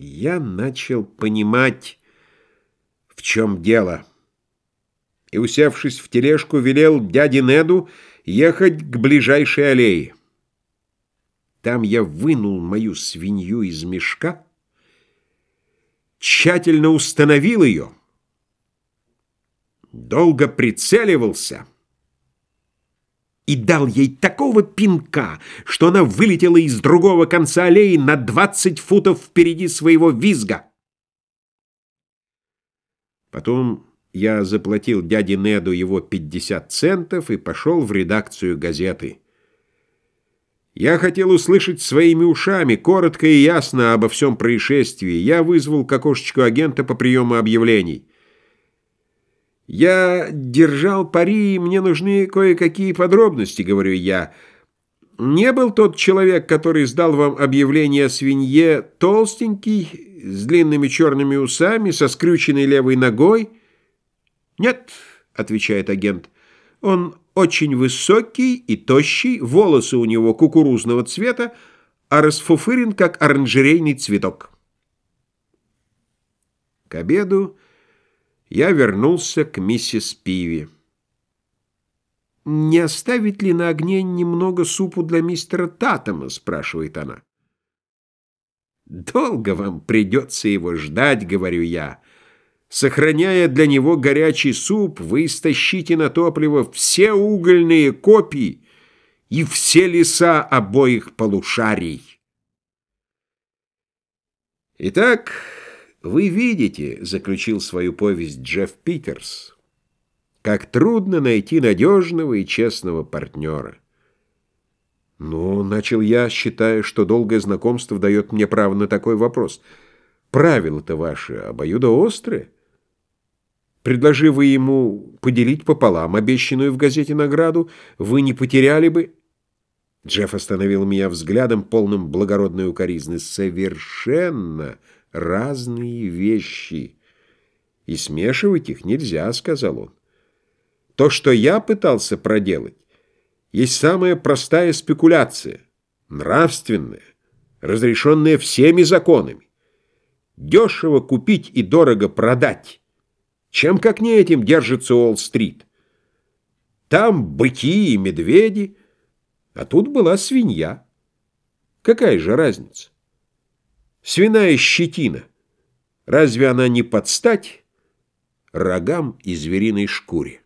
Я начал понимать, в чем дело, и, усевшись в тележку, велел дяде Неду ехать к ближайшей аллее. Там я вынул мою свинью из мешка, тщательно установил ее, долго прицеливался — и дал ей такого пинка, что она вылетела из другого конца аллеи на 20 футов впереди своего визга. Потом я заплатил дяде Неду его 50 центов и пошел в редакцию газеты. Я хотел услышать своими ушами, коротко и ясно обо всем происшествии. Я вызвал к окошечку агента по приему объявлений. «Я держал пари, и мне нужны кое-какие подробности», — говорю я. «Не был тот человек, который сдал вам объявление о свинье, толстенький, с длинными черными усами, со скрюченной левой ногой?» «Нет», — отвечает агент, — «он очень высокий и тощий, волосы у него кукурузного цвета, а расфуфырен, как оранжерейный цветок». К обеду я вернулся к миссис Пиви. «Не оставить ли на огне немного супу для мистера Татама?» — спрашивает она. «Долго вам придется его ждать», — говорю я. «Сохраняя для него горячий суп, вы истощите на топливо все угольные копии и все леса обоих полушарий». Итак... «Вы видите», — заключил свою повесть Джефф Питерс, «как трудно найти надежного и честного партнера». «Ну, — начал я, считая, что долгое знакомство дает мне право на такой вопрос. Правила-то ваши обоюдоострые. Предложи вы ему поделить пополам обещанную в газете награду, вы не потеряли бы...» Джефф остановил меня взглядом, полным благородной укоризны. «Совершенно!» Разные вещи. И смешивать их нельзя, сказал он. То, что я пытался проделать, есть самая простая спекуляция, нравственная, разрешенная всеми законами. Дешево купить и дорого продать. Чем как не этим держится Уолл-стрит? Там быки и медведи, а тут была свинья. Какая же разница? Свиная щетина. Разве она не подстать рогам и звериной шкуре?